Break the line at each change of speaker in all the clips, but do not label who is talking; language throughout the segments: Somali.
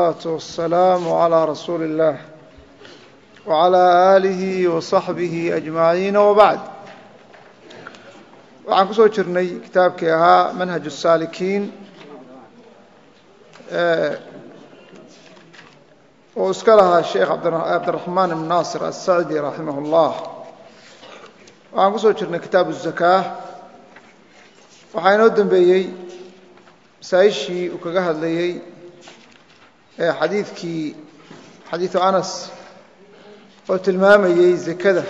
الصلاة والسلام على رسول الله وعلى آله وصحبه أجمعين وبعد waxaan ku soo jirnay kitaabkii ahaa manhaج الsaalikiin oo iska lahaa sheekh cabdiraحmaan ibn naasir الsacdi raximah الlah waxaan ku soo jirnay kitaab الزakاة waxaa inoo dembeeyey masaa-ishii uu kaga hadlayey xadiidkii xadiidu anas oo tilmaamayey zakada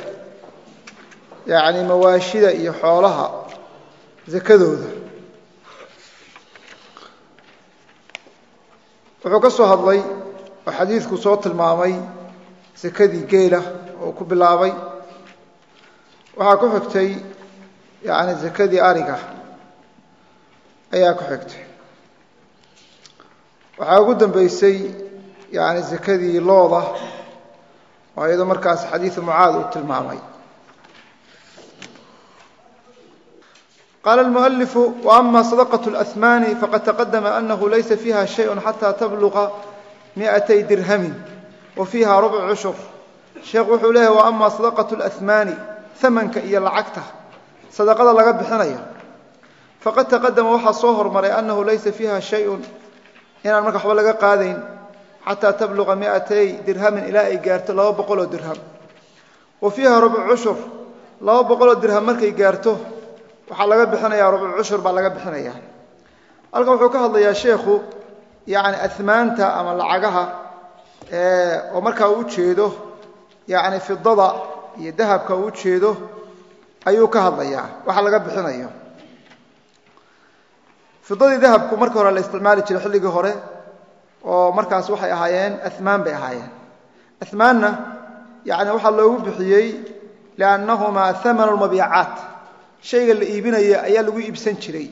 yacni mawaashida iyo xoolaha zakadooda. Wuxuu ka soo hadlay oo xadiidku soo tilmaamay sakadii geela oo ku bilaabay. Waxaa ku xigtay yacni zakadii ariga ayaa ku xigtay waxaa ugu dambeysay yani zakadii looda oo iyadoo markaas xadiidu mucaad uu tilmaamay qaala اlmualifu waama sadaqaة اlأhmaani faqad taqadama anahu laysa fiiha shayء xataa tabluqa miئatay dirhami wa fiiha rubc cushur sheekh wuxuu leeyahy waama sadaqaة اlأhmaani hamanka iyo lacagta sadaqada laga bixinayo faqad taqadama waxaa soo hormaray anahu laysa fiiha shayء inaan marka waxba laga qaadayn xataa tabluqa miatay dirhamin ilaa ay gaarto laba boqoloo dirham. Wa fiiha rubcu cushur laba boqoloo dirham markay gaarto waxaa laga bixinayaa rubcu cushur baa laga bixinayaa. Halkan wuxuu ka hadlayaa sheekhu yani ahmaanta ama lacagaha oo markaa uu ujeedo yani fidada iyo dahabka uu ujeedo ayuu ka hadlayaa waxa laga bixinayo fidadii dahabku markii hore la isticmaali jiray xilligii hore oo markaas waxay ahaayeen amaan bay ahaayeen. Amaanna yani waxaa loogu bixiyey liannahumaa amanu lmabiicaat shayga la iibinaya ayaa lagu iibsan jiray.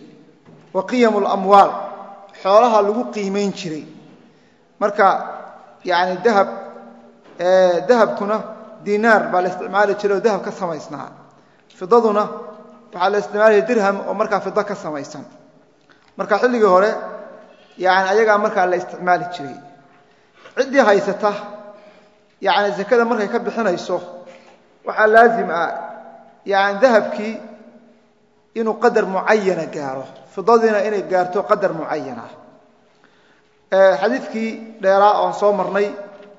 Wa qiyamu lamwaal xoolaha lagu qiimayn jiray. Marka yani dahab dahabkuna dinaar baa la isticmaali jiray oo dahab ka samaysnaa. Fidaduna waxaa la isticmaalaya dirham oo markaa fido ka samaysan marka xilligii hore yani ayagaa markaa la isticmaali jiray. Ciddii haysata yani zakada markay ka bixinayso waxaa laazim ah yani dahabkii inuu qadar mucayana gaaro. Fidadiina inay gaarto qadar mucayana xadiidkii dheeraa oon soo marnay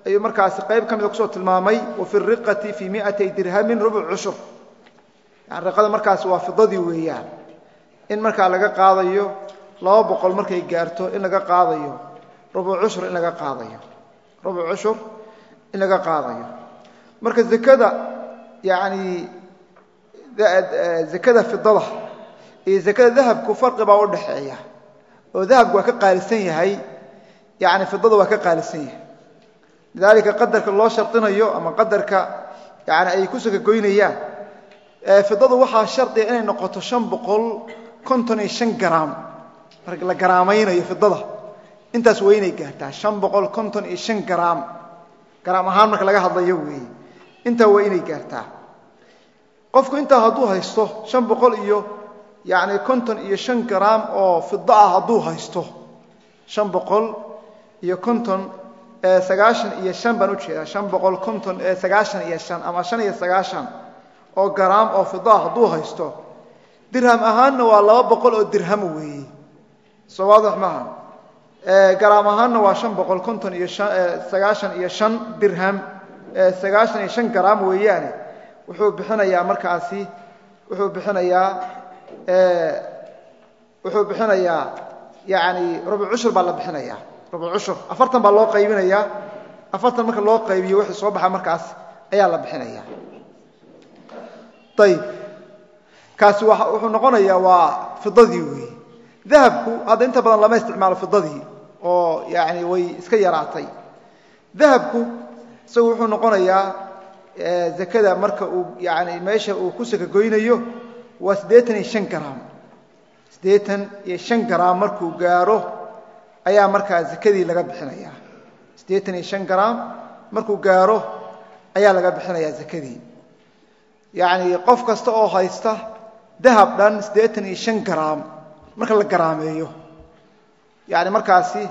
ayuu markaasi qayb ka mida ku soo tilmaamay wa fi riqati fii miatay dirhamin rubc cushur. Yani riqada markaasi waa fidadii weeyaan. In markaa laga qaadayo laba boqol markay gaarto in laga qaadayo rubu cushur in laga qaadayo rubu cushur in laga qaadayo. Marka zakada yani zakada fidada iyo zakada dahabku farqi baa udhaxeeya oo dahabku waa ka qaalisan yahay yani fidada waa ka qaalisan yahay. Lidalika qadarka loo shardinayo ama qadarka yani ay ku sakagoynayaan fidadu waxaa shardiga inay noqoto shan boqol konton iyo shan gram marka la garaamaynayo fidada intaas waa inay gaartaa an boqol konton iyo an garaam garaam ahaan marka laga hadlayo weeye intaa waa gaartaa. Qofku intaa hadduu haysto an boqol iyo yani konton iyo an garaam oo fida ah hadduu haysto an boqol iyo konton sagaashan iyo an baan u jeedaa an boqol konton sagaashan iyo an ama an iyo sagaashan oo garaam oo fida ah hadduu haysto dirham ahaanna waa laba boqol oo dirham weeye soo waadix maaha garaam ahaanna waa an boqol konton iyo sagaashan iyo an dirham. Sagaashan iyo an garaam weeyaane. Wuxuu bixinayaa markaasi wuxuu bixinayaa wuxuu bixinayaa yani rubu cushur baa la bixinaya rubu cushur. Afartan baa loo qaybinayaa. Afartan marka loo qaybiyo wixii soo baxa markaas ayaa la bixinaya ayib kaasi wuxuu noqonayaa waa fidadii weeye dahabku hadda inta badan lama isticmaalo fidadii oo yani way iska yaraatay. Dahabku isagu wuxuu noqonayaa zakada marka uu yani meesha uu ku sakagoynayo waa siddeetan iyo shan garaam siddeetan iyo shan garaam markuu gaaro ayaa markaa zakadii laga bixinaya siddeetan iyo shan garaam markuu gaaro ayaa laga bixinayaa zakadii. Yacni qof kasta oo haysta dahab dhan siddeetan iyo shan garaam marka la garaameeyo. Yani markaasi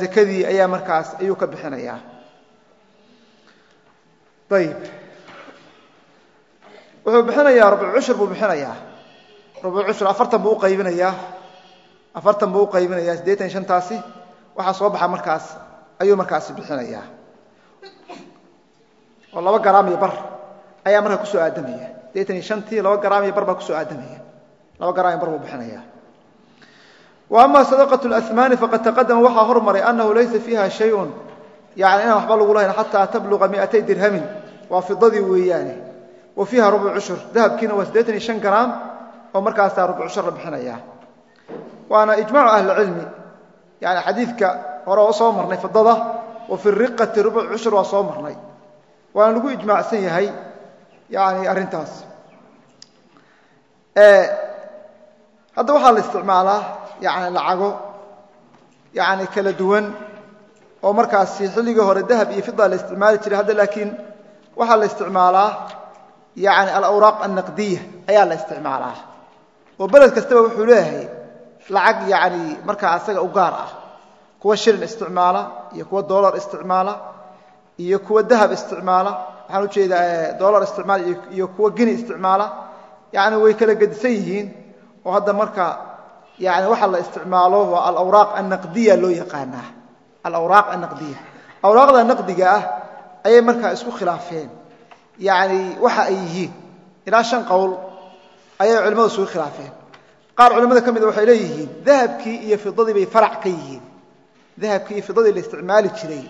zakadii ayaa markaas ayuu ka bixinayaa. Ayib wuxuu bixinayaa rubuc cushur buu bixinayaa. Rubuc cushur afartan buu uqaybinayaa afartan buu uqaybinayaa siddeetan shantaasi. Waxaa soo baxa markaas ayuu markaasi bixinayaa. Oo laba garaam iyo bar ayaa markaa ku soo aadamaya. Siddeetan iyo shantii laba garaam iyo bar baa ku soo aadamaya. Laba garaam iyo bar buu bixinaya wa ama sadaqaة اlأhmaani faqad taqadama waxaa hormaray anahu laysa fiiha shayun yani inaan waxba lagu lahayn xataa tabluqa miatay dirhamin waa fidadii weeyaane wa fiiha rubuc cushur dahabkiina waa siddeetan iyo shan garaam oo markaasaa rubuc cushur la bixinaya waana ijmacu ahlicilmi yani xadiidka hore oo soo marnay fidada wa fi riqati rubuc cushur waa soo marnay waana lagu ijmaacsan yahay yani arrintaas hadda waxaa la isticmaalaa yani lacago yani kala duwan oo markaasi xilligii hore dahab iyo fida la isticmaali jiray. Hadda laakiin waxaa la isticmaalaa yani alawraaq annaqdiya ayaa la isticmaalaa. Oo beled kastaba wuxuu leeyahay lacag yani markaa asaga u gaar ah kuwa shilin isticmaala iyo kuwa dolar isticmaala iyo kuwa dahab isticmaala waxaan u jeedaa dolar isticmaala iyo kuwa gini isticmaala yani way kala gedisan yihiin oo hadda marka yani waxa la isticmaalo alawraaq annaqdiya loo yaqaanaa. Alawraaq annaqdiya awraaqda naqdiga ah ayay markaa isku khilaafeen. Yani waxa ay yihiin ilaa shan qowl ayay culimmadu isugu khilaafeen. Qaar culimmada ka mida waxay leeyihiin dahabkii iyo fidadii bay farac ka yihiin. Dahabkii iyo fidadii la isticmaali jiray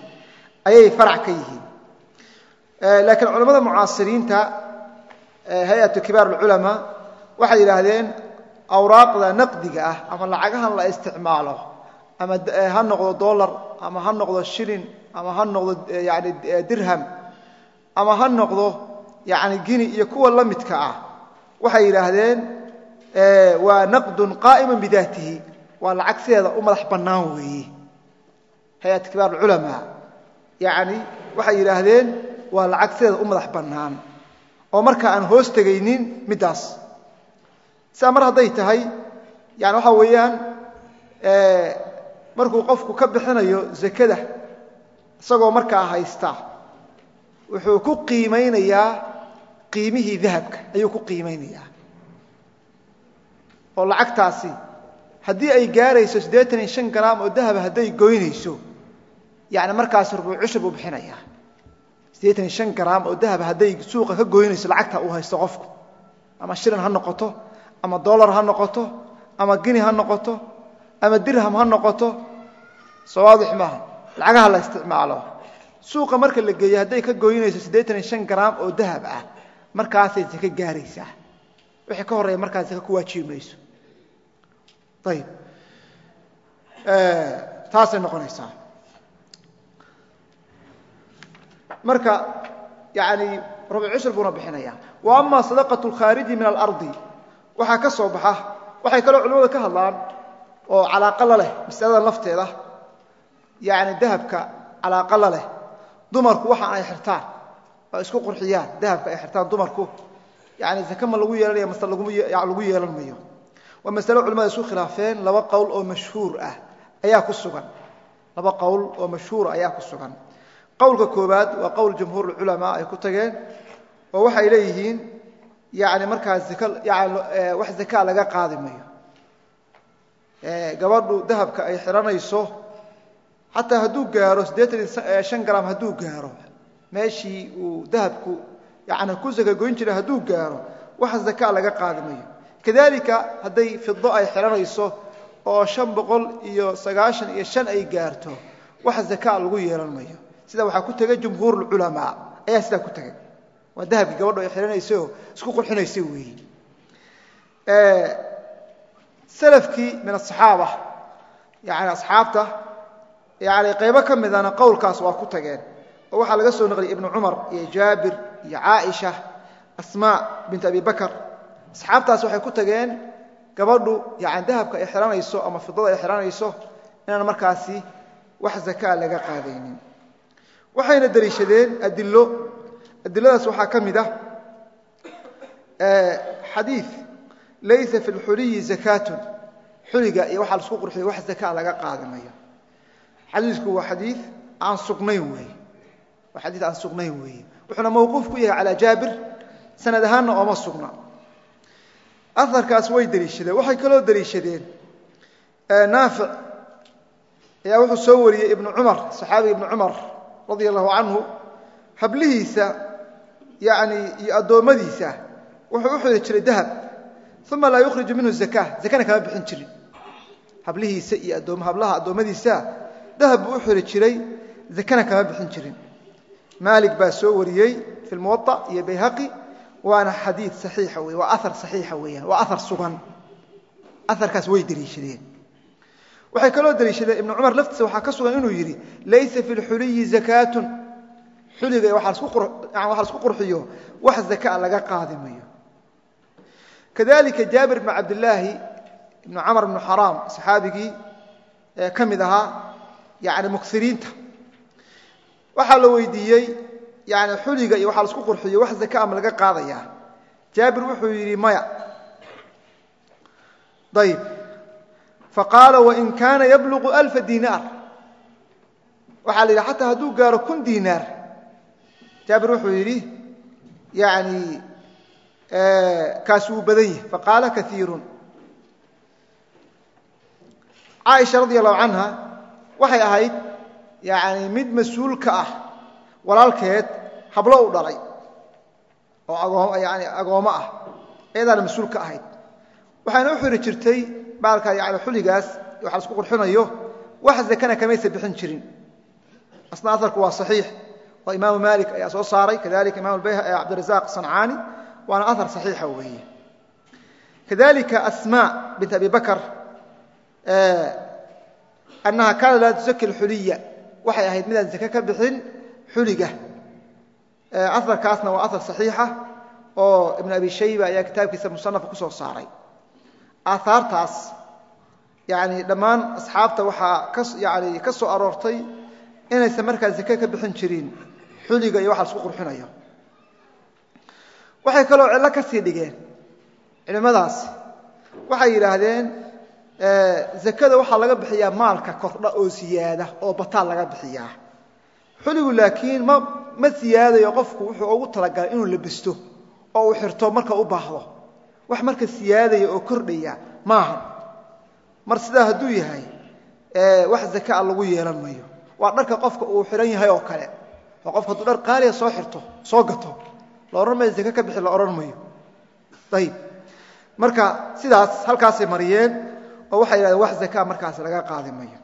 ayay farac ka yihiin. Laakiin culimmada mucaasiriinta hay'atu kibaar alculamaa waxay yidhaahdeen awraaqda naqdiga ah ama lacagahan la isticmaalo ama ha noqdo dolar ama ha noqdo shilin ama ha noqdo yani dirham ama ha noqdo yani gini iyo kuwa la midka ah waxay yidhaahdeen waa naqdun qaa'ima bidaatihi waa lacag sideeda u madax bannaan weeye hay'at kibaar alculamaa yani waxay yidhaahdeen waa lacag sideeda u madax bannaan. Oo marka aan hoos tegaynin middaas sidaa mar hadday tahay yani waxaa weeyaan markuu qofku ka bixinayo zakada isagoo markaa haysta wuxuu ku qiimaynayaa qiimihii dahabka ayuu ku qiimaynayaa. Oo lacagtaasi haddii ay gaarayso siddeetan iyo shan garaam oo dahaba hadday goynayso yani markaas rubuuc cushur buu bixinayaa siddeetan iyo shan garaam oo dahaba hadday suuqa ka goynayso lacagta uu haysto qofku. Ama shilin ha noqoto ama dolar ha noqoto ama gini ha noqoto ama dirham ha noqoto soo waadix maaha lacagaha la isticmaalo. Suuqa marka la geeyo hadday ka goynayso siddeetan iyo shan garaam oo dahab ah markaasay saka gaaraysaa. Wixii ka horreeya markaas saka ku waajibi mayso ayib taasay noqonaysaa. Marka yani rubuc cushur buuna bixinaya wa ama sadaqaة اlkhaariji min alardi waxaa ka soo baxa. Waxay kaloo culimmadu ka hadlaan oo calaaqa la leh masaladan lafteeda yani dahabka calaaqa la leh. Dumarku waxa ay xirtaan oo isku qurxiyaan dahabka ay xirtaan dumarku. Yani zake lagu yeelanaya mase lagu yeelan mayo. Waa masalo culimada isku khilaafeen laba qowl oo mashhuur ah ayaa ku sugan. Laba qowl oo mashhuura ayaa ku sugan. Qowlka koowaad waa qowl jumhuur culamaa ay ku tageen oo waxay leeyihiin yani markaa yani wax zakaa laga qaadi mayo gabadhu dahabka ay xiranayso xataa hadduu gaaro siddeetan iyo shan garaam hadduu gaaro meeshii uu dahabku yani ku zaka goyn jiray hadduu gaaro wax zakaa laga qaadi mayo kadalika hadday fido ay xiranayso oo shan boqol iyo sagaashan iyo shan ay gaarto wax zakaa lagu yeelan mayo sida waxaa ku tegay jumhuur culamaa ayaa sidaa ku tegay waa dahabkii gabadho ay xihanaysayoo isku qurxinaysay weeyi salafkii min asaxaaba yani asxaabta yani qaybo ka midana qowlkaas waa ku tageen. Oo waxaa laga soo naqliyay ibnu cumar iyo jaabir iyo caaisha asmaa bint abi bakar. Asxaabtaas waxay ku tageen gabadhu yani dahabka ay xihanayso ama fidada ay xihanayso inaan markaasi wax zakaa laga qaadaynin. Waxayna deliishadeen adilo adiladaas waxaa ka mid ah xadii laysa fi lxuliyi zakaatun. Xuliga iyo waxaa la isku qurxiyo wax zakaa laga qaadi mayo xadiisku waa xadii aan sugnayn weeye waa xadiid aan sugnayn weeye wuxuuna mawquuf ku yahay calaa jaabir. Sanad ahaanna ooma sugna. Aharkaas way deliishadeen waxay kaloo deliishadeen naafic ayaa wuxuu soo wariyey ibnu cumar saxaabiga ibnu cumar radia allahu canhu hablihiisa yani iyo addoommadiisa wuxuu u xiri jiray dahab uma laa yukhriju minhu zaka zakana kama bixin jirin. Hablihiisa iyo hablaha addoommadiisa dahab buu u xiri jiray zakana kama bixin jirin. Maalik baa soo wariyey fi lmuwaطa iyo bayhaqi waana xadii saxiixa wey waa aar saxiixa weeyaan waa aar sugan. Aarkaas way deliishadeen waxay kaloo deliishadeen ibnu cumar laftiisa waxaa ka sugan inuu xuliga waxa lasku qurxiyo wax zakaa laga qaadi mayo. Kadalika jaabir bn cabdilaahi ibnu camr bnu xaraam saxaabigii ka mid ahaa yani muksiriinta. Waxaa la weydiiyey yani xuliga iyo waxaa lasku qurxiyo wax zaka ama laga qaadaya. Jaabir wuxuu yidhi maya. Ayb faqaala wain kaana yabluqu alfa dinaar. Waxaa la yidhi xataa hadduu gaaro kun dinaar jaabir wuxuu yidhi yani kaasi wuu badan yahay. Faqaala kaiirun caaisha radi allahu canha waxay ahayd yani mid mas'uul ka ah walaalkeed hablo u dhalay oo yani agoommo ah iyadaana mas'uul ka ahayd. Waxayna u xiri jirtay baalka yani xuligaas waxa lasku qurxinayo wax zakana kamaysa bixin jirin. Asna aarku waa saxiix oo imaamu maalik ayaa soo saaray kadalika imam cabdirazaq sancaani waana aar saxiixa weeye. Kadalika asma bint abi bakr annaha kaana laa tusaki xuliya waxay ahayd midaan zake ka bixin xuliga. Aarkaasna waa aar saxiixa oo ibn abi shayba ayaa kitaabkiisa musanafka ku soo saaray. Aahaartaas yani dhammaan asxaabta waxaa yani ka soo aroortay inaysan markaa zake ka bixin jirin xuliga iyo waxa lasku qurxinayo waxay kaloo cillo ka sii dhigeen culimmadaasi waxay yidhaahdeen zakada waxaa laga bixiyaa maalka kordha oo siyaada oo bataal laga bixiyaa. Xuligu laakiin ma ma siyaadayo qofku wuxuu ugu talagalay inuu labisto oo uu xirto marka u baahdo. Wax marka siyaadaya oo kordhaya maaha. Mar sidaa hadduu yahay wax zakaa lagu yeelan mayo waa dharka qofka uu xihan yahay oo kale oo qofka hadduu dhar qaaliya soo xirto soo gato la odhan mayo zake ka bixi la odhan mayo ayib marka sidaas halkaasay mariyeen oo waxay yidhahdeen wax zakaa markaas laga qaadi mayo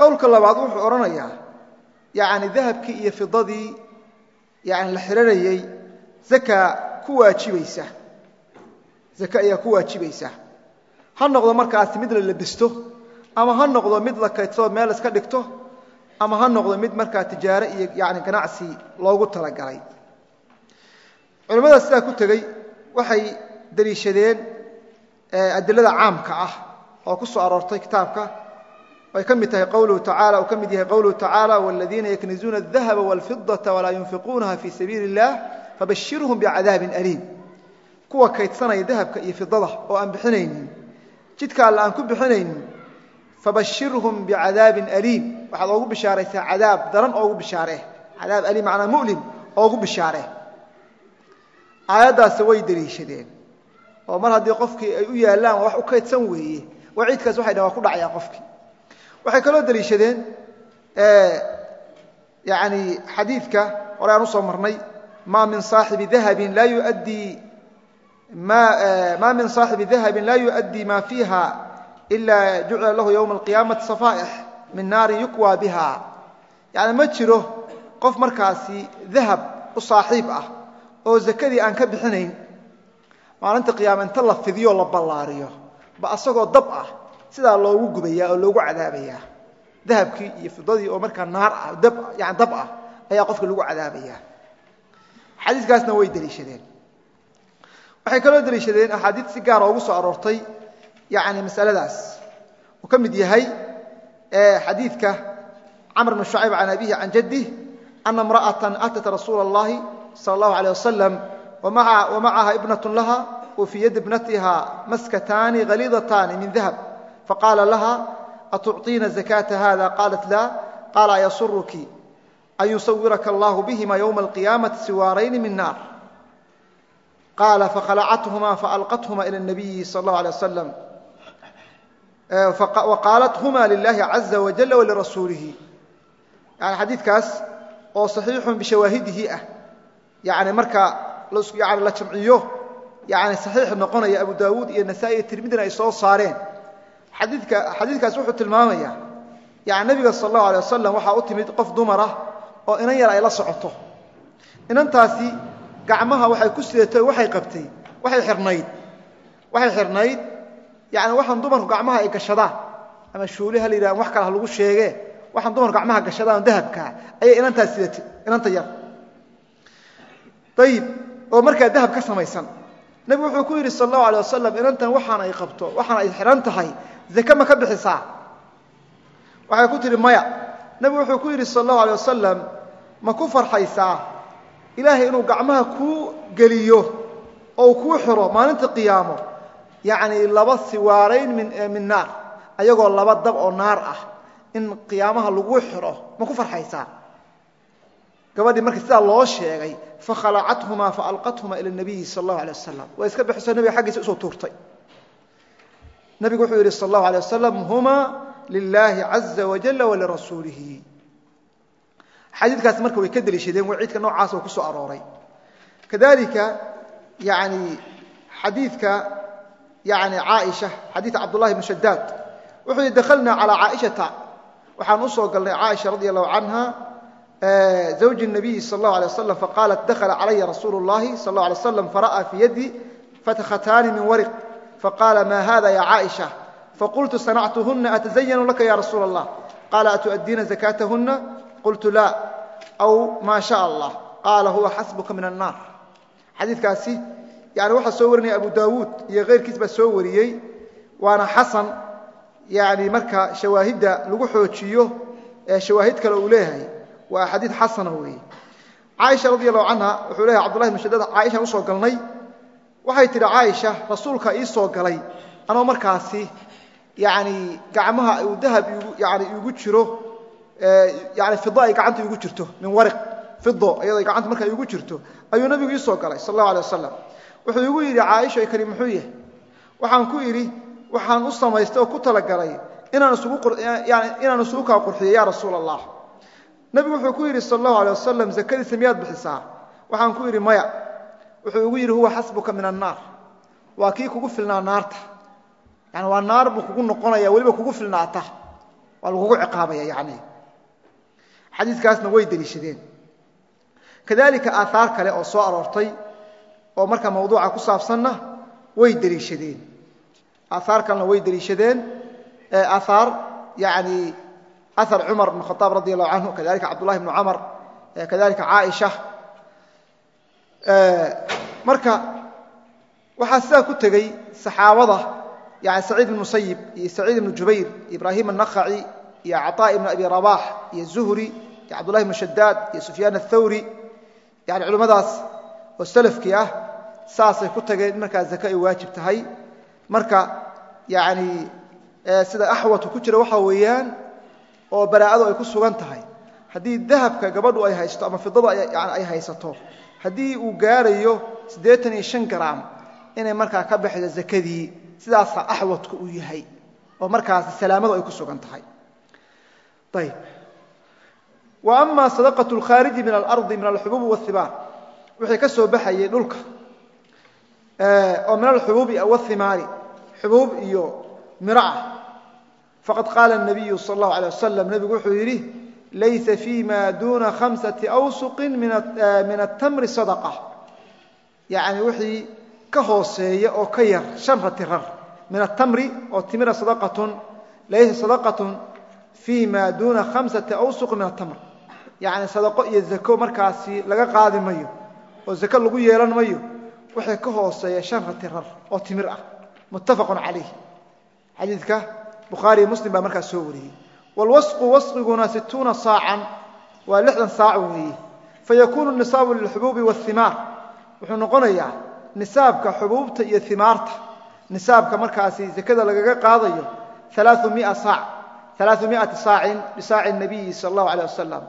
qowlka labaad wuxuu odhanayaa yani dahabkii iyo fidadii yani la xihanayey zaka ku waajibaysa zake ayaa ku waajibaysa ha noqdo markaasi mid la labisto ama ha noqdo mid la kaydsado meel iska dhigto ama ha noqdo mid markaa tijaare iyo yani ganacsi loogu talagalay. Culimmada sidaa ku tegey waxay deliishadeen adilada caamka ah oo ku soo aroortay kitaabka. Ay ka mid tahay qawluhu tacaala uu ka mid yahay qowluhu tacaala waladiina yaknizuuna adahaba walfidaةa walaa yunfiquunaha fii sabiili اllah fabashirhum bicadaabi aliim. Kuwa kaydsanaya dahabka iyo fidada oo aan bixinaynin jidka alle aan ku bixinaynin fabashirhum bicadaabi aliim waxaad oogu bishaaraysaa cadaab daran oogu bishaaree cadaab ali macnaa mulim oogu bishaaree aayaddaasi way deliishadeen. Oo mar haddii qofkii ay u yaallaan wax u kaydsan weeye waciidkaas waxay dhahan waa ku dhacayaa qofkii. Waxay kaloo deliishadeen yani xadiidka hore aan u soo marnay ma min saaxibi dahabi laa yuaddii ma min saaxibi dahabi laa yuؤaddii ma fiiha ila jucila lahu ywma alqiyaamati safaaix min naari yukwa biha yani ma jiro qof markaasi dahab u saaxiib ah oo zakadii aan ka bixinayn maalinta qiyaama inta la fidiyo la ballaariyo ba asagoo dab ah sidaa loogu gubaya oo loogu cadaabaya dahabkii iyo fidadii oo markaa naar ah yani dab ah ayaa qofka lagu cadaabaya xadiikaasna way deliishadeen waxay kaloo deliishadeen axaadiid si gaara ugu soo aroortay yani masaladaas. Uu ka mid yahay xadiidka camr bn شhucayb can abihi can jadih ana imra'aة atat rasuula اllahi salى اllahu عalيه wasalam wamacaha ibnaة laha wa fii yadi ibnatiha maskataani haliidataani min dahab faqaala laha atucطiina zakata hada qaalat la qaala ayasuruki an yusawiraka allahu bihima ywma alqiyaamati siwaarayni min naar qaala fakhalacthma faalqathma ilى الnabiyi sal اllahu alيه wasalam waqaalat huma lilahi caza wajala walirasuulihi yani xadiidkaas oo saxiixun bishawaahidihi ah. Yani marka yani la jamciyo yani saxiix noqonaya abu daawuud iyo nasaa-i iyo tirmidina ay soo saareen. Xadiidka xadiidkaas wuxuu tilmaamaya yani nebiga sal allahu alay wasalam waxaa u timid qof dumar ah oo inan yar ay la socoto. Inantaasi gacmaha waxay ku sidatay waxay qabtay waxay xirnayd waxay xirnayd yani waxaan dumarku gacmaha ay gashadaan ama shuuli ha la yidhaha wax kale ha lagu sheegee waxaan dumarku gacmaha gashadaan dahabkaa ayay inantaas sidatay inanta yar. Ayib oo markaa dahab ka samaysan. Nebigu wuxuu ku yidhi sal allahu alay wasalam inantan waxaan ay qabto waxaan ay xihan tahay zake ma ka bixisaa? Waxay ku tihi maya. Nebigu wuxuu ku yidhi sal allahu alay wasalam ma ku farxaysaa? Ilaahay inuu gacmaha kuu geliyo oo uu kuu xiro maalinta qiyaamo yacni laba siwaarayn min naar. Ayagoo laba dab oo naar ah. In qiyaamaha lagu xiro ma ku farxaysaa gabadhii markii sidaa loo sheegay fakhalacathumaa faalqathuma ila nabiyi sal allahu alay wasalam way iska bixiso nebiga xaggiisa u soo tuurtay. Nebigu wuxuu yidhi sal allahu alay wasalam huma lilaahi caza wajala walirasuulihi xadiidkaas marka way ka deliishadeen waciidka noocaas oo ku soo arooray. Kadalika yani xadiidka yani caaisha xadiid cabdullahi bn shadaad wuxuu yihi dakhalnaa calaa caaishata waxaan u soo galnay caaisha radi allahu canha zawji الnabiyi sal اllahu alay waslam faqaalat dakhala calaya rasuulu اllahi sal اllah alay slam fara'aa fii yadi fatkhatani min wariq faqaala ma hada ya caaisha faqultu sanactuhuna atazayanu laka ya rasuula allah qaala atu'addiina zakatahuna qultu la aw ma sha allah qaala huwa xasbuka min annaar xadiidkaasi yani waxaa soo warinaya abu daawuud iyo keyrkiis baa soo wariyey. Waana xasan yani marka shawaahidda lagu xoojiyo ee shawaahid kale uu leeyahay waa xadiid xasana weeye. Caaisha radi allahu canha wuxuu leeyahay cbdullahi bn shadad caaishaan u soo galnay. Waxay tidhi caaisha rasuulka ii soo galay anoo markaasi yani gacmaha uu dahab yani igu jiro yani fido ay gacanta igu jirto min wariq fido iyadoo gacanta markaa igu jirto ayuu nabigu ii soo galay sal allahu alay wasalam wuxuu igu yidhi caaisha kani muxuu yahay? Waxaan ku idhi waxaan u samaystay oo ku talagalay inaan isugu kaa qurxiyo ya rasuula allah nebigu wuxuu ku yidhi sal allahu alay wasalam zakadiisa miyaad bixisaa? Waxaan ku idhi maya. Wuxuu igu yidhi huwa xasbuka min annaar waa kii kugu filnaa naarta. Yani waa naar buu kugu noqonaya weliba kugu filnaata. Waa lagugu ciqaabaya yani. Xadiikaasna way deliishadeen. Kadalika aahaar kale oo soo aroortay oo marka mawduuca ku saabsanna way deliishadeen. Aahaar way deliishadeen. Aahaar yani ahar cumar bn khaaab radi allahu canhu kadalika cabdullahi bnu camar kadalika caaisha marka waxaa sidaa ku tegey saxaabada yani saciid ibn musayib iyo saciid ibnu jubayr ibraahim annakhaci iyo caطaa ibn abi rabax iyo zuhri iyo cabdullahi bnu shadaad iyo sufyaan athawri yani culimmadaas oo salafkii ah saasay ku tageen markaa zake ay waajib tahay. Marka yani sida axwatu ku jira waxaa weeyaan oo baraa'adu ay ku sugan tahay. Haddii dahabka gabadhu ay haysto ama fidadu ay haysato haddii uu gaarayo siddeetan iyo shan garaam inay markaa ka baxdo zakadii sidaasaa axwadku u yahay oo markaas salaamadu ay ku sugan tahay. Ayb wa ama sadaqatu lkhaariji min alardi min alxubuubi waibaar wixii ka soo baxayay dhulka oo min axubuubi waimaari xubuub iyo miro ah. Faqad qaala nabiyu sal allahu alay wasalam nebigu wuxuu yidhi laysa fii ma duuna hamsati awsuqin min atamri sadaqa. Yani wixii ka hooseeya oo ka yar shan ratirar min atamri oo timira sadaqatun laysa sadaqatun fii ma duuna khamsati awsuqin min atamr yani sadaqo iyo zako markaasi laga qaadi mayo oo zako lagu yeelan mayo waxay ka hooseeya shan ratirar oo timir ah. Muttafaqun calayh. Xadiidka bukhaariyo muslim baa markaas soo wariyey. Waalwasqu wasqiguna situuna saacan waa lixdan saac weeye fayakuunu nisaabu lilxubuubi waاhimaar wuxuu noqonayaa nisaabka xubuubta iyo himaarta nisaabka markaasi zakada lagaga qaadayo alaau mia saac. Alaaثumiati saacin bisaaci nabiyi sala allahu alayh wasalam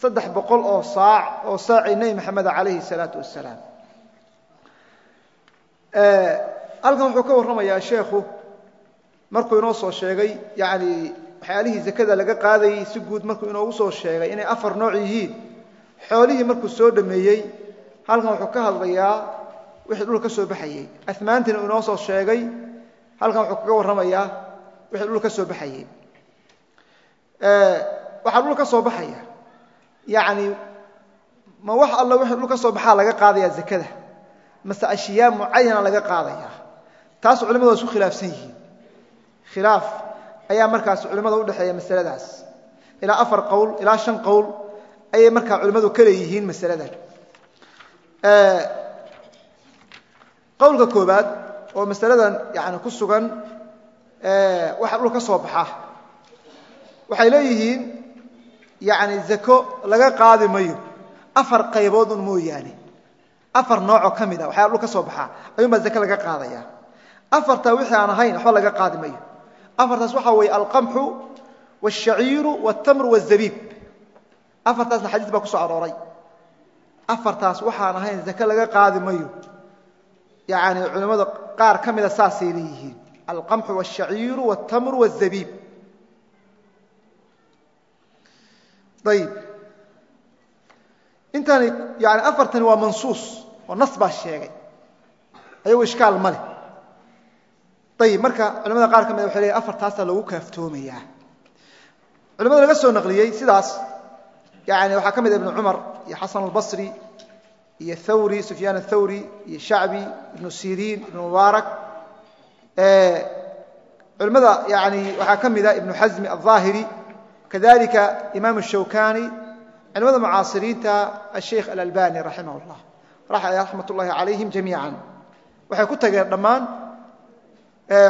saddex boqol oo saac oo saacii nebi maxameda calayhi salaatu wasalaam halkan wuxuu ka warramayaa sheekhu. Markuu inoo soo sheegay yani waxyaalihii zakada laga qaadayey si guud markuu inoogu soo sheegay inay afar nooc yihiin. Xoolihii markuu soo dhameeyey halkan wuxuu ka hadlayaa wixii dhul ka soo baxayey amaantiina uu inoo soo sheegay halkan wuxuu kaga warramayaa wixii dhul ka soo baxayey waxaa dhul ka soo baxaya yani ma wax alla wixii dhul ka soo baxaa laga qaadaya zakada mase ashyaa mucayana laga qaadaya. Taas culimadu waa isku khilaafsan yihiin. Khilaaf ayaa markaas culimmada udhexeeya masaladaas. Ilaa afar qowl ilaa shan qowl ayay markaa culimmadu ka leeyihiin masaladan. Qowlka koobaad oo masaladan yani ku sugan waxa dhul ka soo baxa. Waxay leeyihiin yani zako laga qaadi mayo. Afar qaybood un mooyaane afar noocoo ka mid a waxyaa dhul ka soo baxaa ayuun baa zake laga qaadaya afartaa wixii aan ahayn waxba laga qaadi mayo afartaas waxaa weeye alqamxu wاshaciiru wاtamru wالzabiib afartaasna xadiis baa ku soo arooray afartaas waxaan ahayn zake laga qaadi mayo yani culimmada qaar ka mida saasay leeyihiin alqamxu wاshaciiru wاtamru wالzabiib ayib intani yani afartani waa mansuus oo nas baa sheegay. Ayago ishkaal ma leh. Ayib marka culamada qaar ka mida ah waxay leeyiin afartaasaa lagu kaaftoomayaa. Culamada laga soo naqliyey sidaas. Yani waxaa ka mid ah ibnu cumar iyo xasan albasri iyo thawri sufyaan athawri iyo shacbi ibnu siriin ibnu mubaarak. Culamada yani waxaa ka mida ah ibnu xasmi alظaahiri kadalika imaam shawkani culimada mucaasiriinta asheikh alalbani raximah اllah raxmat ullahi calayhim jamiica waxay ku tageen dhammaan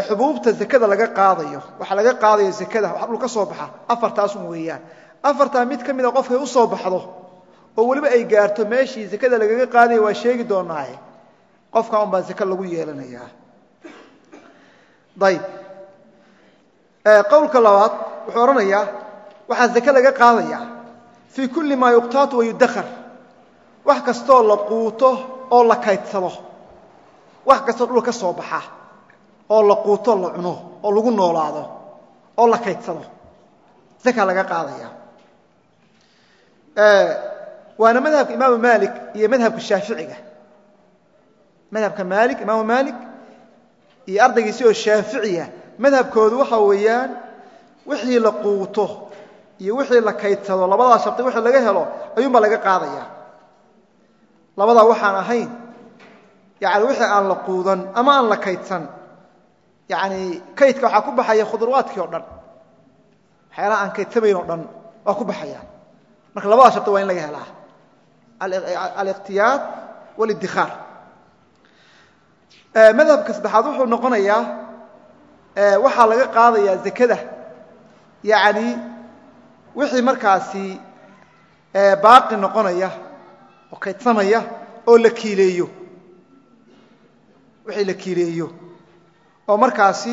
xubuubta zakada laga qaadayo. Waxa laga qaadayo zakada wax dhul ka soo baxa. Afartaasun weeyaan. Afartaa mid ka mida qofkay u soo baxdo oo weliba ay gaarto meeshii zakada lagaga qaadaya waa sheegi doonaaye qofka un zake lagu yeelanayaa. Ayb qowlka labaad wuxuu odhanayaa waxaa zake laga qaadaya fii kulli maa yuqtaatu wayudakar wax kastoo la quuto oo la kaydsado. Wax kastoo dhul ka soo baxa oo la quuto la cuno oo lagu noolaado oo la kaydsado. Zaka laga qaadaya. Waana madhabka imaamu maalik iyo madhabka shaaficiga madhabka maalik imaamu maalik iyo ardaygiisi oo shaaficiya madhabkoodu waxa weeyaan wixii la quuto iyo wixii la kaydsado labadaa shardi wixii laga helo ayuunbaa laga qaadaya labadaa waxaan ahayn yani wixii aan la quudan ama aan la kaydsan. Yani kaydka waxaa ku baxaya khudurwaadkii oo dhan. Waxyaalaha aan kaydsamayn oo dhan waa ku baxayaan. Marka labadaa shardi waa in laga helaa. Alikhtiyaar wاlidikhaar madhabka saddexaad wuxuu noqonayaa waxaa laga qaadayaa zakada. Yani wixii markaasi baaqi noqonaya oo kaydsamaya oo la kiileeyo. Wixii la kiileeyo. Oo markaasi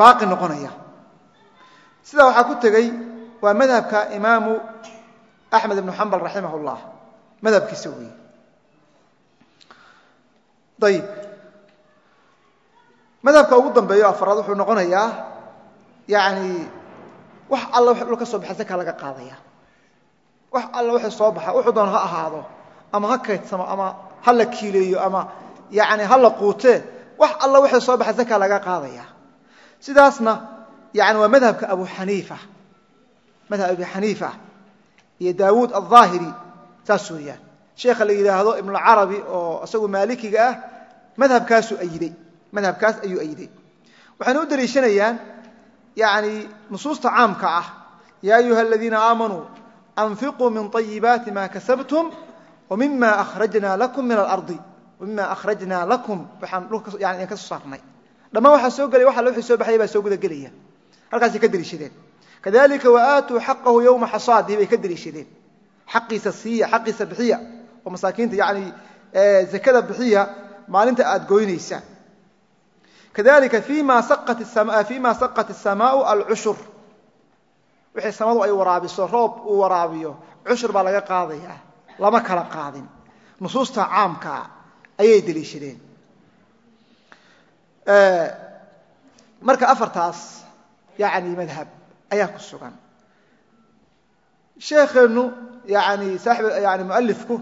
baaqi noqonaya. Sidaa waxaa ku tegey waa madhabka imaamu axmed ibnu xambal raximah اllah madhabkiisa weeye. Ayib madhabka ugu dambeeyo afaraad wuxuu noqonayaa yani wax alla wx dhul soo baxa zaka laga qaadaya. Wax alla wixii soo baxa wuxuu doon ha ahaado. Ama ha kaydsamo ama ha la kiileeyo ama yani ha la quutee wax alla wixii soo baxa zaka laga qaadaya. Sidaasna yani waa madhabka abu xaniifa madhab abi xaniifa iyo daawuud alظaahiri saas weeyaan. Sheekha la yidhaahdo ibnucarabi oo isagu maalikiga ah madhabkaasuu ayiday. Madhabkaas ayuu ayiday. Waxayna u deliishanayaan yani nusuusta caamka ah ya ayuha aladiina aamanuu anfiquu min طayibaati ma kasabtum wmima akhrajna lakum min alardi mima akhrajna lakum waxaan dhulka idinka soo saarnay. Dhammaan waxaa soo gelaya wax alla wixii soo baxaya baa soo guda halkaasay ka deliishadeen kadalika waaatuu xaqahu yowma xasaadihi bay ka deliishadeen xaqiisa siiya xaqiisa bixiya oo masaakiinta yani zakada bixiya maalinta aad goynaysaan kadalika fima saqat الsamaau alcushur wixii samadu ay waraabiso roob uu waraabiyo cushur baa laga qaadayaa lama kala qaadin. Nusuusta caamkaa ayay deliishadeen. Marka afartaas yani madhab ayaa ku sugan. Sheekeennu yani saaib yani mualifku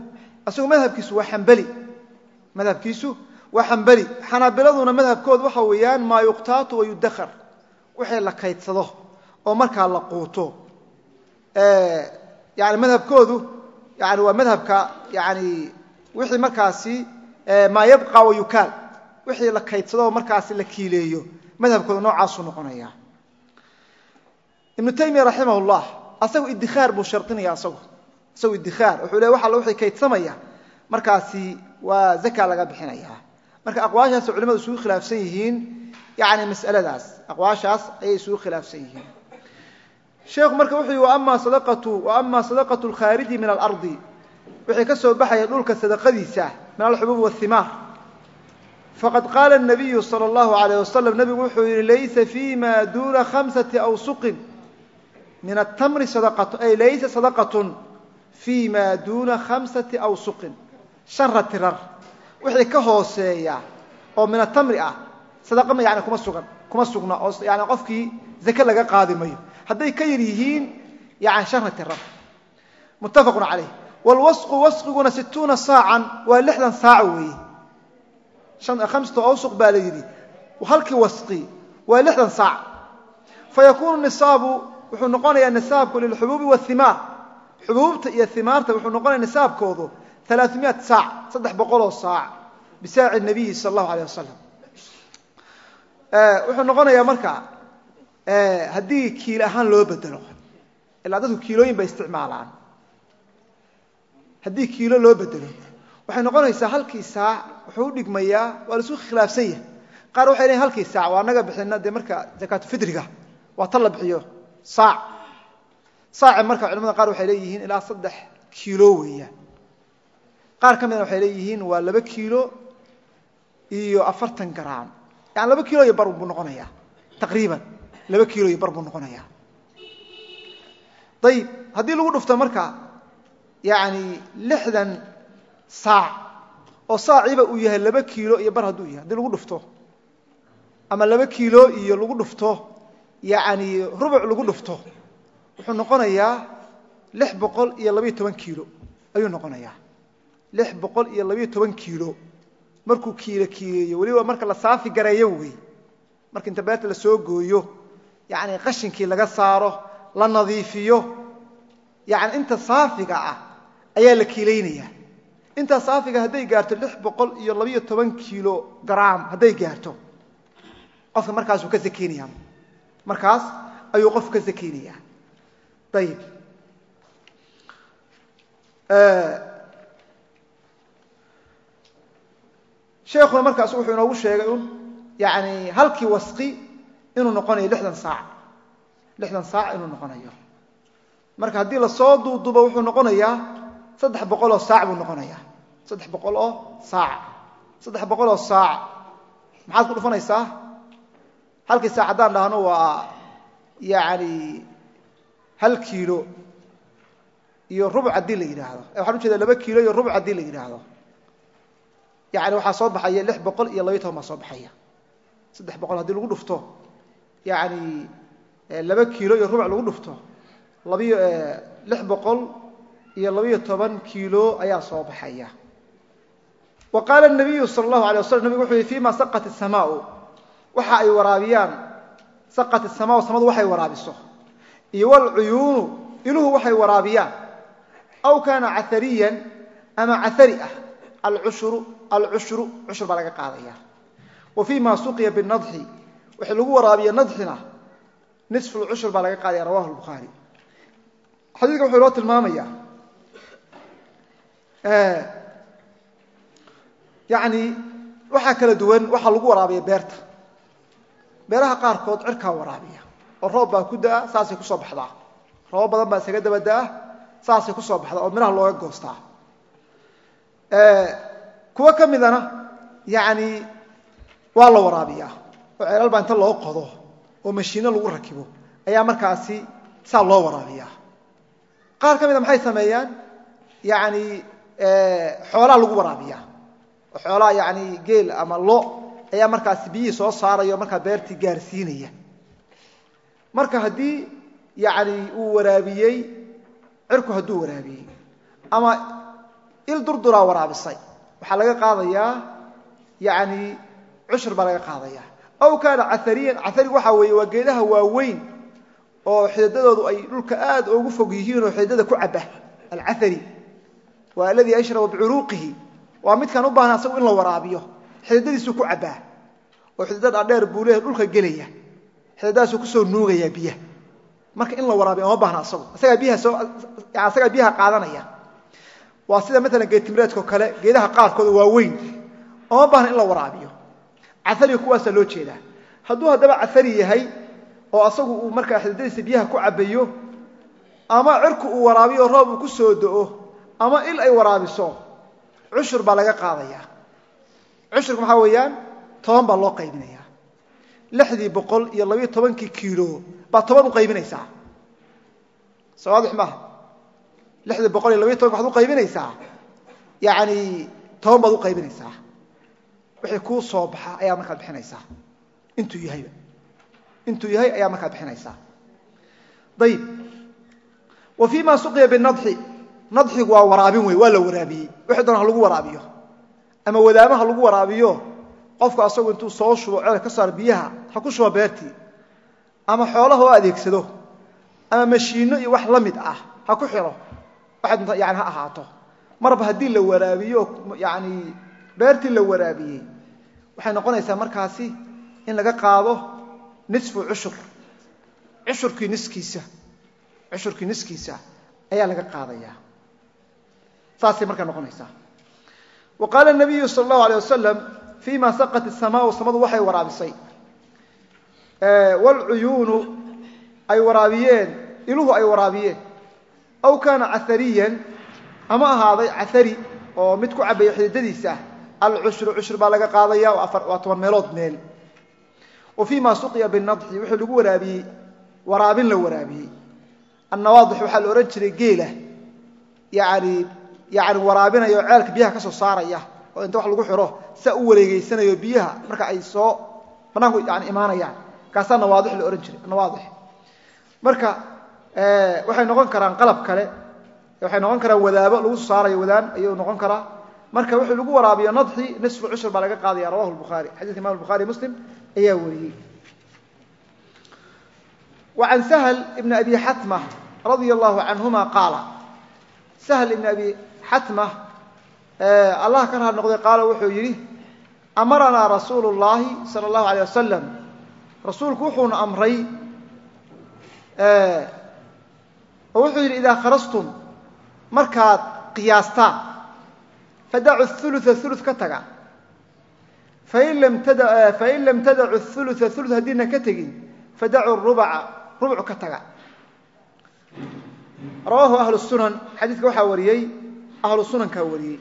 isagu madhabkiisu waa xambeli madhabkiisu waa xambeli xanaabiladuna madhabkoodu waxa weeyaan maa yuqtaatu wayudakar wixii la kaydsado oo markaa la quuto. Yani madhabkoodu yani waa madhabka yani wixii markaasi maa yabqa wayukaal wixii la kaydsado oo markaasi la kiileeyo. Madhabkooda noocaasuu noqonaya. Ibnu taymiya raximah llah asagu idikhaar buu sharinaya asagu. Isagu idikhaar wuxuu le wax alla wixii kaydsamaya. Markaasi waa zaka laga bixinaya marka aqwaashaas culimadu isugu khilaafsan yihiin yani masaladaas aqwaashaas ayay isugu khilaafsan yihiin. Sheekhu marka wuxuu yihi ama sadaqatu wa ama sadaqatu lkhaariji min alardi. Wixii ka soo baxaya dhulka sadaqadiisa min alxubuub wahimaar faqad qaala nabiyu sala allahu alayh wasalam nabigu wuxuu yihi laysa fi duuna khamsati awsuqin min atamri sadaqatu ay laysa sadaqatun fi duuna khamsati awsuqin. Shan ratirar wixii ka hooseeya oo min atamri ah sadaqa ma yani kuma sugan kuma sugna oo yani qofkii zake laga qaadi mayo. Hadday ka yar yihiin yani shan ratirar muttafaqun calayh. Wlwasqu wasqiguna situuna saacan waa lixdan saac weeye. Khamsatu awsuq baa la yidhi. Halkii wasqi waa lixdan saac. Fayakuunu nisaabu wuxuu noqonayaa nisaabku lilxubuubi wاhimaar xubuubta iyo himaarta wuxuu noqonaya nisaabkoodu alaaثimiyaad saac saddex boqoloo saac bisaaci nabiyi sal allahu aleyh wasalam wuxuu noqonayaa marka haddii kiil ahaan loo bedelo ilaa dadku kiilooyin bay isticmaalaan haddii kiilo loo bedelo waxay noqonaysaa halkii saac wuxuu u dhigmayaa waa la isu khilaafsan yahay qaar waxay leeyiin halkii saac waa anaga bixina dee marka zakaatufitriga waa tan la bixiyo saac saace marka culamada qaar waxay leeyihiin ilaa saddex kiilo weeyaan qaar ka midna waxay leeyihiin waa laba kiilo iyo afartan garaam yani laba kiilo iyo bar buu noqonayaa taqriiban. Laba kiilo iyo bar buu noqonayaa. Ayib haddii lagu dhufto marka yani lixdan saac oo saaciiba uu yahay laba kiilo iyo bar hadduu yahay haddii lagu dhufto ama laba kiilo iyo lagu dhufto yani rubuc lagu dhufto wuxuu noqonayaa lix boqol iyo labayo toban kiilo ayuu noqonayaa lix boqol iyo labayo toban kiilo. Markuu kiilo kiileeyo weliba marka la saafi gareeyo wey. Marka inta beerta la soo gooyo yani qashinkii laga saaro la nadiifiyo yani inta saafiga ah ayaa la kiilaynaya intaa saafiga hadday gaarto lix boqol iyo labayo toban kiilo garaam hadday gaarto qofka markaasuu ka sakeynaya markaas ayuu qofku ka sakeynaya ayib sheekuna markaas wuxuu inoogu sheegay un yani halkii wasqi inuu noqonayo lixdan saac. Lixdan saac inuu noqonayo. Marka haddii la soo duudubo wuxuu noqonayaa saddex boqol oo saac buu noqonayaa. Saddex boqol oo saac. Saddex boqol oo saac. Maxaad ku dhufanaysaa? Halkii saac haddaan dhahno waa yani hal kiilo. Iyo rubuc haddii la yidhaahdo. Waxaan ujeeda laba kiilo iyo rubuc haddii la yidhaahdo yani waxaa soo baxaya lix boqol iyo labayo toban baa soo baxaya. Saddex boqol haddii lagu dhufto. Yani laba kiilo iyo rubuc lagu dhufto. Labiyo lix boqol iyo labayo toban kiilo ayaa soo baxaya. Wa qaala nabiyu sal allahu alay waslam nabigu wuxuu yihi fima saqat isamaau waxa ay waraabiyaan saqat isamaau samadu waxay waraabiso. Iyo wlcuyuunu iluhu waxay waraabiyaan. Aw kaana caariyan ama caari ah alcushru alcushru cushur baa laga qaadaya. Wa fii ma suqiya binadxi wixii lagu waraabiya nadxina nisfu lcushur baa laga qaadaya rawahu lbukhaari xadiidka wuxuu inoo tilmaamaya yani waxaa kala duwan waxaa lagu waraabiya beerta. Beeraha qaarkood cirkaa waraabiya oo roob baa ku daa saasay ku soo baxdaa. Roobo badan baa isaga daba daa saasay ku soo baxdaa oo midhaha looga goostaa kuwo ka midana yani waa la waraabiyaa oo ceelal baa inta loo qodo oo mashiino lagu rakibo ayaa markaasi saa loo waraabiyaa. Qaar ka mida maxay sameeyaan? Yani xoolaa lagu waraabiya oo xoolaa yani geel ama lo ayaa markaasi biyihii soo saaraya o markaa beertii gaarsiinaya. Marka haddii yani uu waraabiyey cirku hadduu waraabiyey ama il durduraa waraabisay. Waxaa laga qaadayaa yani cushur baa laga qaadaya aw kaana caariyan caarigu waxaa weeye waa geedaha waaweyn oo xididadoodu ay dhulka aad ugu fog yihiin oo xididada ku caba alcaari waa aladii ashraba bicuruuqihi waa midkaan u baahna asagu in la waraabiyo. Xididadiisuu ku cabaa oo xididad adheer buu leeyahy dhulka gelaya. Xididadaasuu ku soo nuugaya biyaha. Marka in la waraabiyo oma baahna asagu. Asagaa biyaha qaadanaya waa sida maalan geedtimreedkao kale geedaha qaarkooda waaweyn oma baahna in la waraabiyo. Caariga kuwaasaa loo jeedaa. Hadduu haddaba caari yahay oo asagu uu markaa xididadiisa biyaha ku cabayo ama cirku uu waraabiyo roob uu ku soo do-o ama il ay waraabiso cushur baa laga qaadaya. Cushurka maxaa weeyaan? Toban baa loo qaybinaya. Lixdii boqol iyo labiyo tobankii kiilo baa toban u qaybinaysaa. Sawaadix maaha lixdii boqol iyo labiyo tobanka waxaad u qaybinaysaa? Yani toban baad u qaybinaysaa. Wixii kuu soo baxa ayaa markaad bixinaysaa. Intuu yahayba intuu yahay ayaa markaad bixinaysaa. Ayib wa fii ma suqiya binadxi. Nadxigu waa waraabin wey waa la waraabiyey. Wixii doona ha lagu waraabiyo. Ama wadaama ha lagu waraabiyo. Qofku asagu intuu soo shubo ceel ka saar biyaha ha ku shubo beertii ama xoolaha oo adeegsado. Ama mashiinno iyo wax la mid ah ha ku xiro waxay yani ha ahaato. Marba haddii la waraabiyo yani beertii la waraabiyey waxay noqonaysaa markaasi in laga qaado nisfu cushur. Cushurkii niskiisa cushurkii niskiisa ayaa laga qaadaya. Saasay markaa noqonaysaa. Wa qaala nabiyu sal allahu alay wasalam fii saqat isamaau samadu waxay waraabisay. Waalcuyuunu ay waraabiyeen iluhu ay waraabiyeen aw kaana caariyan ama ahaaday caari oo mid ku cabaya xididadiisa alcushru cushur baa laga qaadaya waa toban meelood meel. Wa fii ma suqiya binadxi wixii lagu waraabiyey waraabin la waraabiyey. Annawaadix waxaa la odhan jiray geela yani yani waraabinaya oo ceelka biyaha ka soo saaraya oo inta wax lagu xiro saa u wareegeysanayo biyaha marka ay soo banaanku yani imaanayaan. Kaasaa nawaadix la odhan jiray nawaadix. Marka waxay noqon karaan qalab kale. Waxay noqon karaan wadaabo lagu soo wadaan ayuu noqon karaa. Marka wuxuu lagu waraabiyo nadxi nisfu cushur baa laga qaadaya rawahu lbukhaari xadidka imam bukhari muslim ayaa wariyey. Wa can sahl ibni abi xatma radia allahu canhuma qaala. Sahl ibni abi xatma allah ka raar noqday qaala wuxuu yidhi amaranaa rasuulu llaahi sala allahu alayh wasalam rasuulku wuxuuna amray oo wuxuu yidhi idaa kharastum markaad qiyaastaan fadacu ulua ulu ka taga fain lam tadacu ulua ulu haddiina ka tegin fadacu rubaca rubcu ka taga rawaahu ahlu sunan xadiidka waxaa wariyey ahlu sunankaa wariyey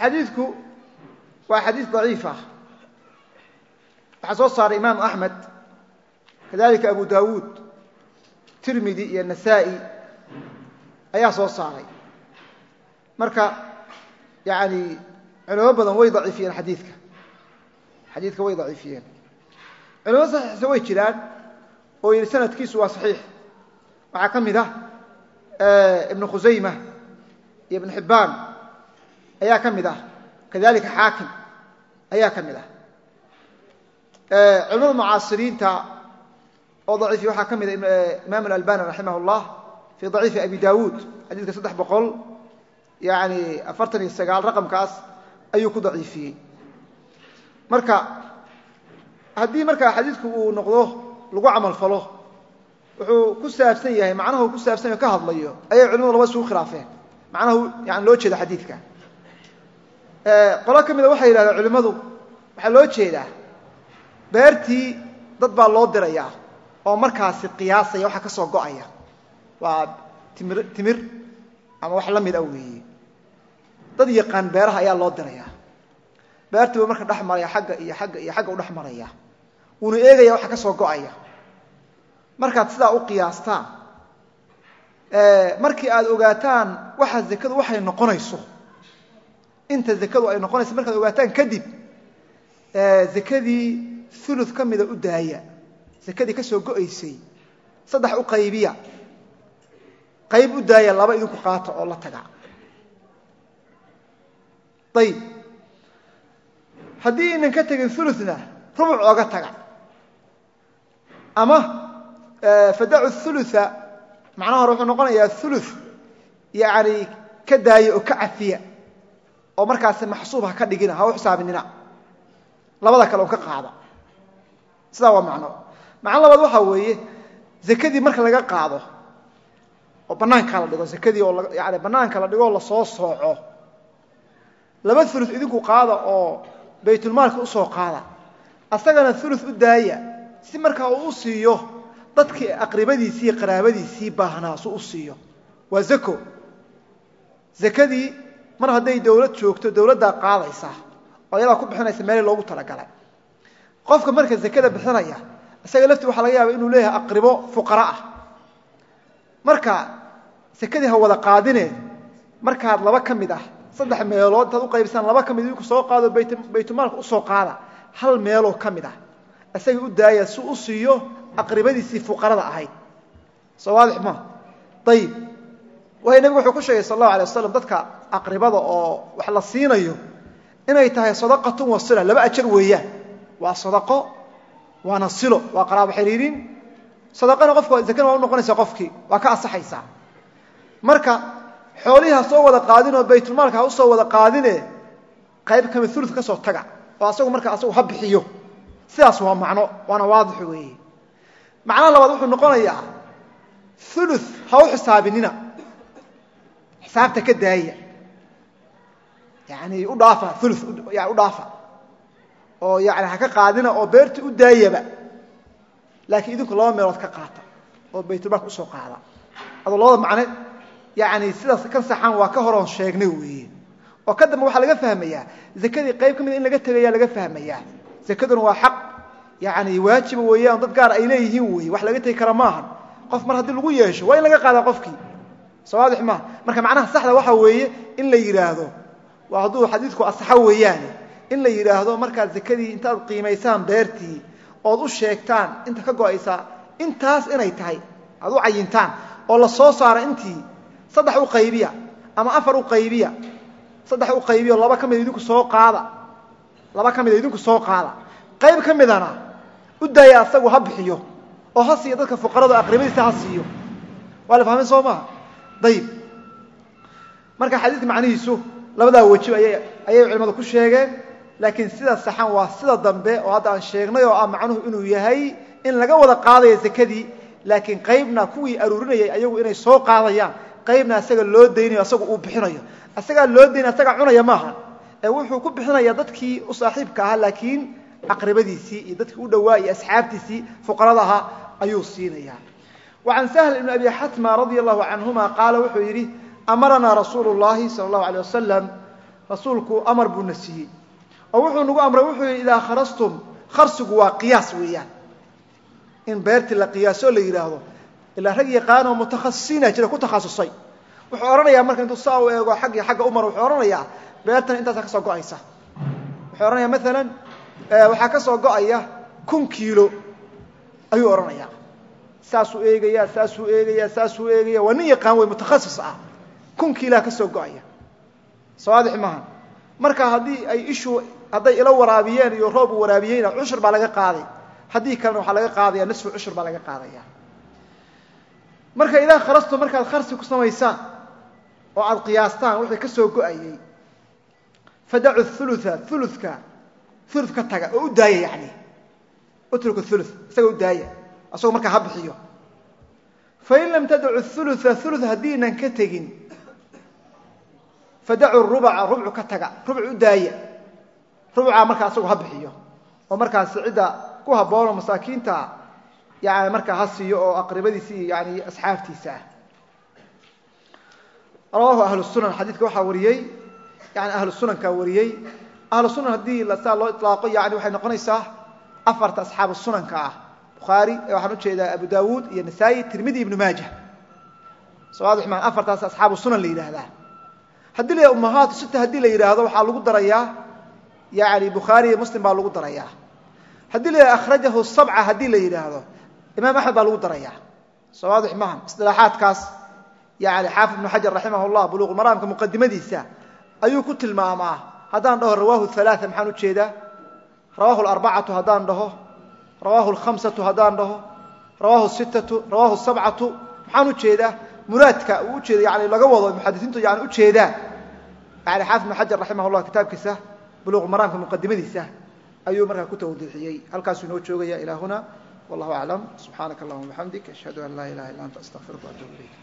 xadiidku waa xadiis daciif ah waxaa soo saaray imaam axmed kadalika abu dawuud tirmidi iyo nasaa-i. Ayaa soo saaray. Marka yani culamo badan way daciifiyeen xadiidka. Xadiidka way daciifiyeen. Culamo saxiixsa way jiraan oo yidhi sanadkiisu waa saxiix. Waxaa ka mid ah ibnu khusayma iyo ibnu xibbaan ayaa ka mid ah. Kadalika xaakim. Ayaa ka mid ah culamada mucaasiriinta oo daciifiya waxaa ka mid a imaam alalbani raximah اllah fii daciifi abi dawuud xadiidka saddex boqol yani afartan iyo sagaal raqamkaas ayuu ku daciifiyey. Marka haddii markaa xadiidku uu noqdo lagu camal falo wuxuu ku saabsan yahay macnaha uu ku saabsan yahy o ka hadlayo ayay culimadu laba isugu khilaafeen. Macnaha yani loo jeeda xadiidka. Qolo ka mida waxay yidhahdeen culimmadu waxaa loo jeedaa beertii dad baa loo dirayaa oo markaasi qiyaasaya waxa ka soo go'aya. Waa timir timir ama wax la mid a weeye. Dad yaqaan beeraha ayaa loo dirayaa beertii buu marka dhex maraya xagga iyo xagga iyo xagga u dhex maraya. Wuuna eegaya waxa ka soo go'aya. Markaad sidaa u qiyaastaan markii aad ogaataan waxa zakadu waxay noqonayso inta zakadu ay noqonayso markaad ogaataan kadib zakadii ulu ka mida u daaya zakadii ka soo go'aysay saddex u qaybiya. Qayb u daaya laba idinku qaata oo la taga ayib haddii inan ka tegin uluna rubuc ooga taga. Ama fadacu ulua macnaha hore wuxuu noqonayaa ulu yani ka daaya oo ka cafiya oo markaasi maxsuub ka dhigina ha xisaabinina. Labada kale oo ka sidaa waa macno. Macno labaad waxaa weeye zakadii marka laga qaado oo banaanka la dhigo zakadii oo yani banaanka la dhigo oo la soo sooco laba ulu idinku qaada oo baytulmaalka u soo qaada asagana ulu u daaya si markaa uu u siiyo dadkii aqribadiisii qaraabadiisii baahnaa su u siiyo. Waa zako zakadii mar hadday dawlad joogto dawladdaa qaadaysa oo iyadaa ku bixinaysa meelii loogu talagalay qofka marka zakada bixinaya isaga laftii waxaa laga yaaba inuu leeyahay aqribo fuqara ah. Marka zakadii ha wada qaadineed markaad laba ka mid ah saddex meelood intaad uqaybisaan laba ka mid idinku soo qaado baytulmaalka u soo qaada hal meeloo ka mid ah. Isaga u daaya si u siiyo aqribadiisii fuqarada ahayd. Soo waadix ma? Ayib waayo nebigu wuxuu ku sheegay sal allahu alay waslam dadka aqribada oo wax la siinayo inay tahay sadaqatun wa sila laba ajar weeyaan waa sadaqo waana silo waa qaraabo xiriirin sadaqana qofka zakana waa u qofkii waa ka asaxaysaa marka xoolihii soo wada qaadin oo baytulmaalka ha u soo wada qaadine qayb kami ulu ka soo taga. Oo asagu marka asagu ha bixiyo. Sidaas waa macno waana waadix weeye. Macnaha labaad wuxuu noqonayaa ulu ha u xisaabinina. Xisaabta ka daaya. Yani u dhaafa ulu u oo yani ha ka qaadina oo beerta u daayaba laakiin idinku laba meelood ka qaata oo baytulmaalka u soo qaada. Adoo labada macne yani sidaas kan saxaan waa ka horoon sheegnay weeye oo ka dambe waxaa laga fahmayaa zakadii qayb ka mida in laga tegaya laga fahmayaa. Zakaduna waa xaq yani waajiba weeyaan dad gaar ay leeyihiin weeye wax laga tegi kara maaha qof mar haddii lagu yeesho waa in laga qaadaa qofkii. Soo waadix maaha. Marka macnaha saxda waxa weeye in la yidhaahdo waa hadduu xadiidku asaxo weeyaane in la yidhaahdo markaad zakadii intaad qiimaysaan beertii ood u sheegtaan inta ka go'aysa intaas inay tahay aad u cayintaan oo la soo saara intii saddex u qaybiya ama afar u qaybiya saddex u qaybiya laba ka mida idinku soo qaada laba ka mida idinku soo qaada. Qayb ka midana u daaya asagu ha bixiyo oo ha siiyo dadka fuqarada aqribadiisa ha siiyo. Waa la fahmay soo maha dayib. Marka xadiidka macnihiisu labadaa weji ayay ayay culimmadu ku sheegeen laakiin sida saxan waa sida dambe oo hadda aan sheegnay oo ah macnuhu inuu yahay in laga wada qaadayo zakadii laakiin qaybna kuwii aruurinayay ayagu inay soo qaadayaan. Qaybna isaga loo daynayo asaga uu bixinayo. Isagaa loo daynaya asagaa cunaya maaha. Ee wuxuu ku bixinaya dadkii u saaxiibka ahaa laakiin aqribadiisii iyo dadkii u dhowaa iyo asxaabtiisii fuqarada ayuu siinaya wa can sahl ibni abi xatma radia allahu canhuma qaala wuxuu yidhi amaranaa rasuulu llahi sala allahu alay wasalam rasuulku amar buuna siiyey wuxuu nagu amray wuxuu yidhi idaa kharastum kharsigu waa qiyaas weeyaan. In beertii la qiyaaso la yidhaahdo ilaa rag yaqaanoo mutakhasisiina jira ku takhasusay. Wuxuu odhanayaa marka intuu saa u eego xaggi xagga umar wuxuu odhanayaa beertan intaasa ka soo go'aysa. Wuxuu odhanaya maalan waxaa ka soo go'aya kun kiilo ayuu odhanayaa. Saasuu eegaya saasuu eegaya saasuu eegaya waa nin yaqaan wey mutakhasis ah. Kun kiilaha ka soo go'aya. Sawaadix maaha marka haddii ay ishu hadday ilo waraabiyeen iyo roob waraabiyeyna cushur baa laga qaaday. Haddii kalena waxaa laga qaadaya nisfu cushur baa laga qaadaya. Marka idaa kharasto markaad kharsi ku samaysaan oo aad qiyaastaan wixii ka soo go'ayey fadacu ulua uluka ulu ka taga oo u daaya yani utruku ulu isaga u daaya asagoo markaa ha bixiyo. Fain lam tadacu ulua ulu haddiinan ka tegin fadacu rubaca rubcu ka taga rubc u daaya rubcaa markaa asagoo ha bixiyo oo markaasi cidda ku habboonoo masaakiinta yani markaa ha siiyo oo aqribadiisi iyo yani asxaabtiisa ah. Rawahu ahlu sunan xadiidka waxaa wariyey yani ahlu sunankaa wariyey. Ahlu sunan haddii saa loo ilaaqo yani waxay noqonaysaa afarta asxaabu sunanka ah. Bukhaari waxaan u jeedaa abu dawuud iyo nasaa-i tirmidi ibnu maaja. Sawaadix maa afartaas asxaabu sunan la yidhaahdaa. Haddii la ummahaatu sita haddii la yidhaahdo waxaa lagu darayaa yani bukhaari iyo muslim baa lagu darayaa. Haddii la akhrajahu sabca haddii la yidhaahdo imaam axmed baa lagu darayaa. Sawaadix maha isilaaxaadkaas yani xaafid ibnu xajar raximah llah buluuq maraamka muqadimadiisa ayuu ku tilmaamaa. Haddaan dhaho rawahu halaaa maxaan u jeedaa rawahu arbacatu haddaan dhaho. Rawahu lhamsatu haddaan dhaho. Rawahu sitatu rawahu sabcatu maxaan u jeedaa muraadka uu ujeeda yani laga wado muxadisiintu yani ujeedaan yani xaafid ibnu xajar raximah kitaabkiisa buluuq maraamka muqadimadiisa ayuu markaa ku tawdiixiyey. Halkaasuu inoo joogaya ilaa huna wallahu aclam subxaanaka allahuma bixamdik ashhadu an laa ilaha illa anta astaqfiruka waatuub ilayk